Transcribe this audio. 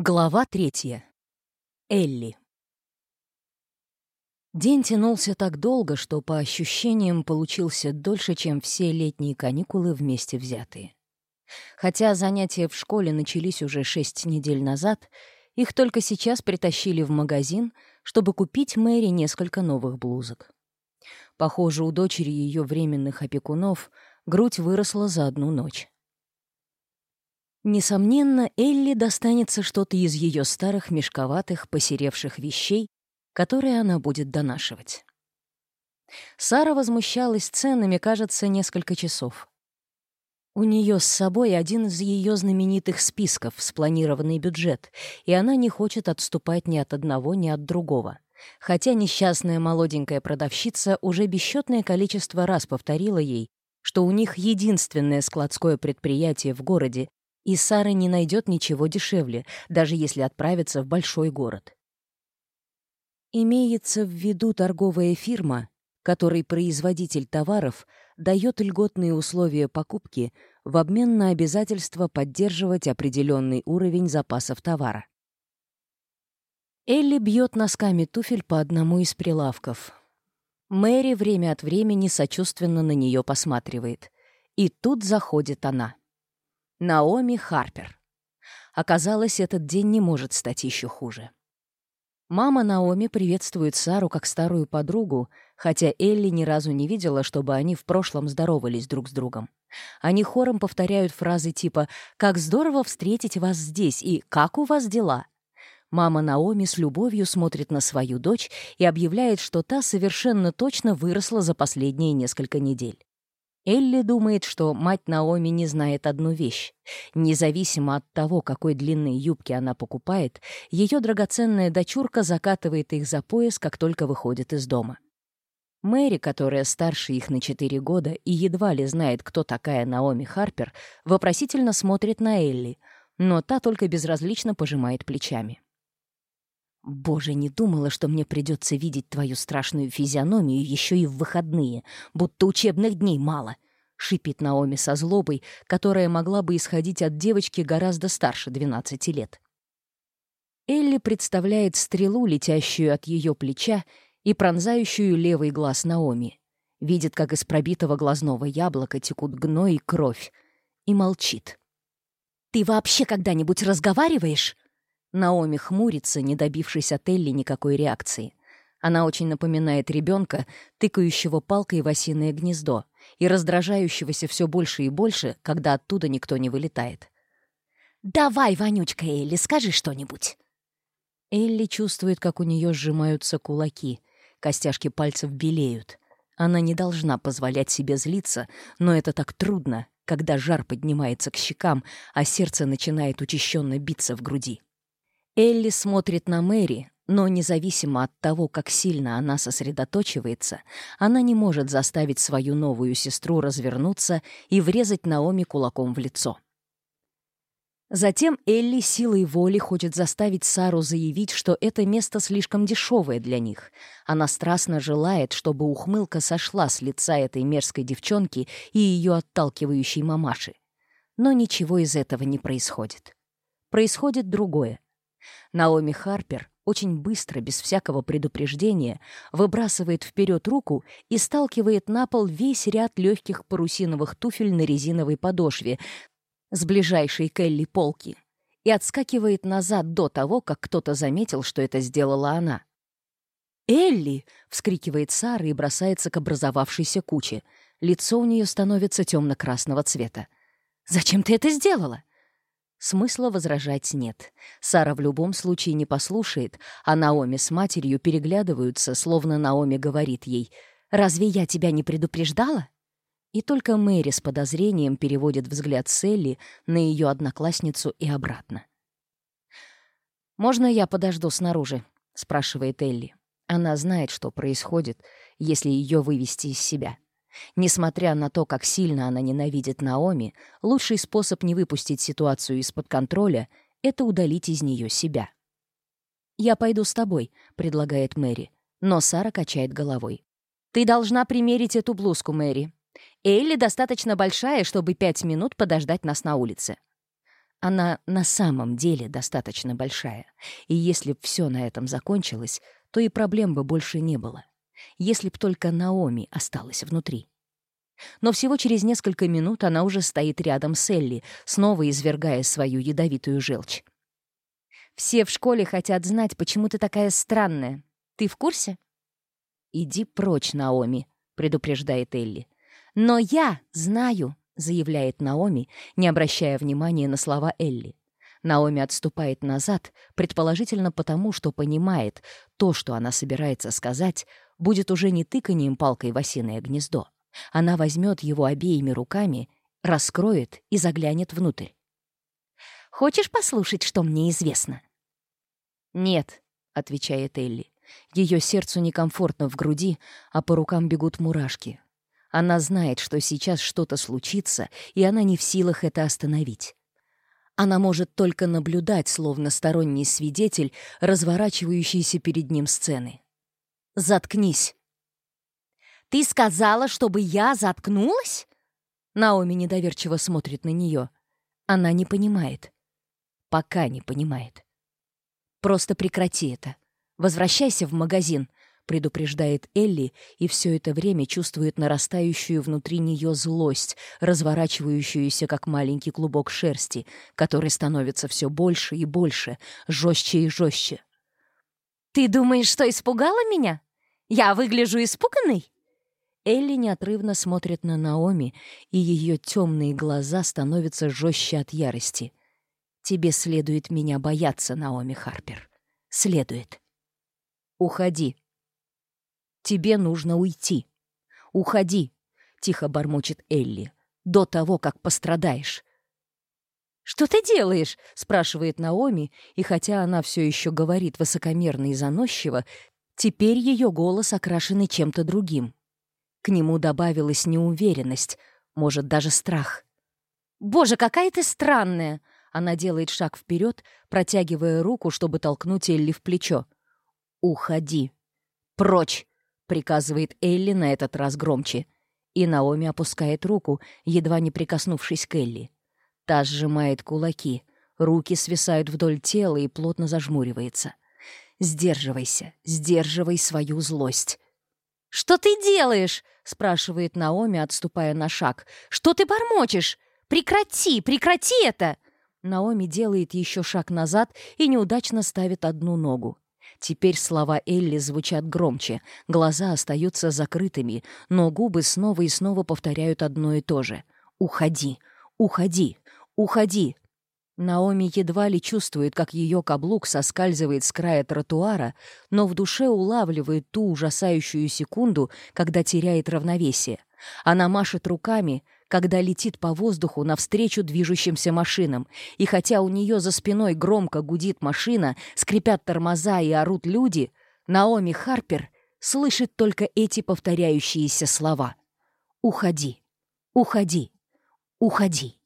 Глава третья. Элли. День тянулся так долго, что по ощущениям получился дольше, чем все летние каникулы вместе взятые. Хотя занятия в школе начались уже шесть недель назад, их только сейчас притащили в магазин, чтобы купить Мэри несколько новых блузок. Похоже, у дочери ее временных опекунов грудь выросла за одну ночь. Несомненно, Элли достанется что-то из ее старых мешковатых, посеревших вещей, которые она будет донашивать. Сара возмущалась ценами, кажется, несколько часов. У нее с собой один из ее знаменитых списков, спланированный бюджет, и она не хочет отступать ни от одного, ни от другого. Хотя несчастная молоденькая продавщица уже бесчетное количество раз повторила ей, что у них единственное складское предприятие в городе, и Сара не найдет ничего дешевле, даже если отправится в большой город. Имеется в виду торговая фирма, которой производитель товаров дает льготные условия покупки в обмен на обязательство поддерживать определенный уровень запасов товара. Элли бьет носками туфель по одному из прилавков. Мэри время от времени сочувственно на нее посматривает. И тут заходит она. Наоми Харпер. Оказалось, этот день не может стать еще хуже. Мама Наоми приветствует Сару как старую подругу, хотя Элли ни разу не видела, чтобы они в прошлом здоровались друг с другом. Они хором повторяют фразы типа «Как здорово встретить вас здесь» и «Как у вас дела?». Мама Наоми с любовью смотрит на свою дочь и объявляет, что та совершенно точно выросла за последние несколько недель. Элли думает, что мать Наоми не знает одну вещь. Независимо от того, какой длинной юбки она покупает, ее драгоценная дочурка закатывает их за пояс, как только выходит из дома. Мэри, которая старше их на 4 года и едва ли знает, кто такая Наоми Харпер, вопросительно смотрит на Элли, но та только безразлично пожимает плечами. Боже, не думала, что мне придется видеть твою страшную физиономию еще и в выходные, будто учебных дней мало. Шипит Наоми со злобой, которая могла бы исходить от девочки гораздо старше 12 лет. Элли представляет стрелу, летящую от ее плеча и пронзающую левый глаз Наоми. Видит, как из пробитого глазного яблока текут гной и кровь. И молчит. «Ты вообще когда-нибудь разговариваешь?» Наоми хмурится, не добившись от Элли никакой реакции. Она очень напоминает ребенка, тыкающего палкой в осиное гнездо и раздражающегося все больше и больше, когда оттуда никто не вылетает. «Давай, вонючка Элли, скажи что-нибудь!» Элли чувствует, как у нее сжимаются кулаки, костяшки пальцев белеют. Она не должна позволять себе злиться, но это так трудно, когда жар поднимается к щекам, а сердце начинает учащенно биться в груди. Элли смотрит на Мэри, но независимо от того, как сильно она сосредоточивается, она не может заставить свою новую сестру развернуться и врезать Наоми кулаком в лицо. Затем Элли силой воли хочет заставить Сару заявить, что это место слишком дешевое для них. Она страстно желает, чтобы ухмылка сошла с лица этой мерзкой девчонки и ее отталкивающей мамаши. Но ничего из этого не происходит. Происходит другое. Наоми Харпер очень быстро, без всякого предупреждения, выбрасывает вперед руку и сталкивает на пол весь ряд легких парусиновых туфель на резиновой подошве с ближайшей Келли полки и отскакивает назад до того, как кто-то заметил, что это сделала она. «Элли!» — вскрикивает Сара и бросается к образовавшейся куче. Лицо у нее становится темно-красного цвета. «Зачем ты это сделала?» Смысла возражать нет. Сара в любом случае не послушает, а Наоми с матерью переглядываются, словно Наоми говорит ей «Разве я тебя не предупреждала?» И только Мэри с подозрением переводит взгляд Селли на ее одноклассницу и обратно. «Можно я подожду снаружи?» — спрашивает Элли. Она знает, что происходит, если ее вывести из себя. Несмотря на то, как сильно она ненавидит Наоми, лучший способ не выпустить ситуацию из-под контроля — это удалить из нее себя. «Я пойду с тобой», — предлагает Мэри. Но Сара качает головой. «Ты должна примерить эту блузку, Мэри. Элли достаточно большая, чтобы пять минут подождать нас на улице». Она на самом деле достаточно большая, и если бы все на этом закончилось, то и проблем бы больше не было если б только Наоми осталась внутри. Но всего через несколько минут она уже стоит рядом с Элли, снова извергая свою ядовитую желчь. «Все в школе хотят знать, почему ты такая странная. Ты в курсе?» «Иди прочь, Наоми», — предупреждает Элли. «Но я знаю», — заявляет Наоми, не обращая внимания на слова Элли. Наоми отступает назад, предположительно потому, что понимает, то, что она собирается сказать, будет уже не тыканием палкой в осиное гнездо. Она возьмет его обеими руками, раскроет и заглянет внутрь. «Хочешь послушать, что мне известно?» «Нет», — отвечает Элли. Ее сердцу некомфортно в груди, а по рукам бегут мурашки. Она знает, что сейчас что-то случится, и она не в силах это остановить. Она может только наблюдать, словно сторонний свидетель, разворачивающиеся перед ним сцены заткнись». «Ты сказала, чтобы я заткнулась?» Наоми недоверчиво смотрит на нее. Она не понимает. Пока не понимает. «Просто прекрати это. Возвращайся в магазин», — предупреждает Элли, и все это время чувствует нарастающую внутри нее злость, разворачивающуюся как маленький клубок шерсти, который становится все больше и больше, жестче и жестче. «Ты думаешь, что испугала меня?» Я выгляжу испуганной?» Элли неотрывно смотрит на Наоми, и ее темные глаза становятся жестче от ярости. «Тебе следует меня бояться, Наоми Харпер. Следует. Уходи. Тебе нужно уйти. Уходи!» — тихо бормочет Элли. «До того, как пострадаешь». «Что ты делаешь?» — спрашивает Наоми, и хотя она все еще говорит высокомерно и заносчиво, Теперь ее голос окрашенный чем-то другим. К нему добавилась неуверенность, может, даже страх. «Боже, какая ты странная!» Она делает шаг вперед, протягивая руку, чтобы толкнуть Элли в плечо. «Уходи!» «Прочь!» — приказывает Элли на этот раз громче. И Наоми опускает руку, едва не прикоснувшись к Элли. Та сжимает кулаки, руки свисают вдоль тела и плотно зажмуривается. — Сдерживайся, сдерживай свою злость. «Что ты делаешь?» — спрашивает Наоми, отступая на шаг. «Что ты бормочешь? Прекрати, прекрати это!» Наоми делает еще шаг назад и неудачно ставит одну ногу. Теперь слова Элли звучат громче, глаза остаются закрытыми, но губы снова и снова повторяют одно и то же. «Уходи! Уходи! Уходи! Наоми едва ли чувствует, как ее каблук соскальзывает с края тротуара, но в душе улавливает ту ужасающую секунду, когда теряет равновесие. Она машет руками, когда летит по воздуху навстречу движущимся машинам, и хотя у нее за спиной громко гудит машина, скрипят тормоза и орут люди, Наоми Харпер слышит только эти повторяющиеся слова. «Уходи! Уходи! Уходи!»